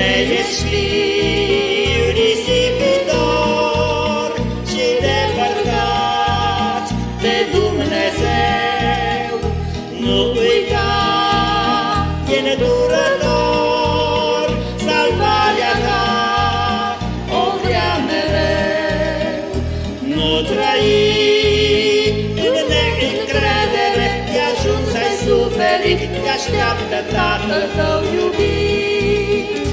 ești fiu risipitor și depărtat de Dumnezeu, nu uita, e nedurător, salvarea ta o vrea mereu. Nu trăi în neîncredere, te ajuns ai suferit, te așteaptă Tatăl tău iubit.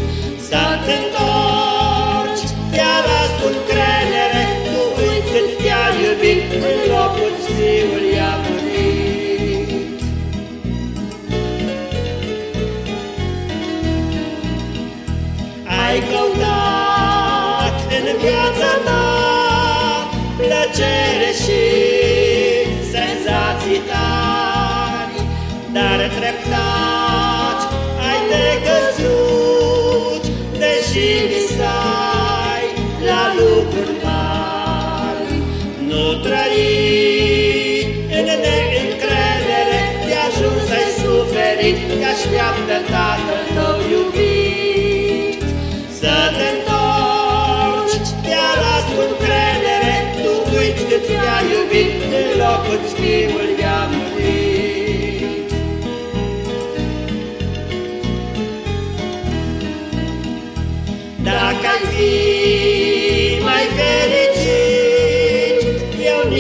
Să te întorci, te-a ascult credere, tu uiți cât te-a iubit, în locul fiul i-a murit. Ai căutat în viața ta plăcere și senzații tari, dar treptat deși visai la lucruri mari. Nu trăi în neîncredere, te ajuns ai suferit, te așteaptă Tatăl tău iubit. Să te întorci, te-a ascult credere, tu uiți cât te-a iubit, în locul fiul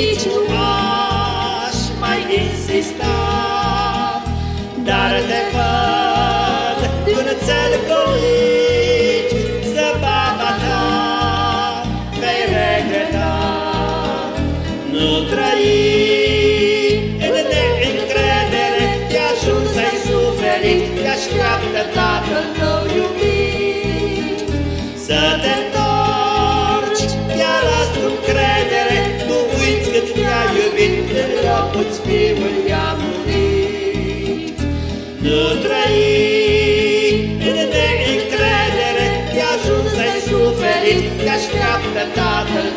nici nu aș mai insista, dar te Nu trăi în neîncredere, te ajuns ai suferit, te așteaptă Tatăl tău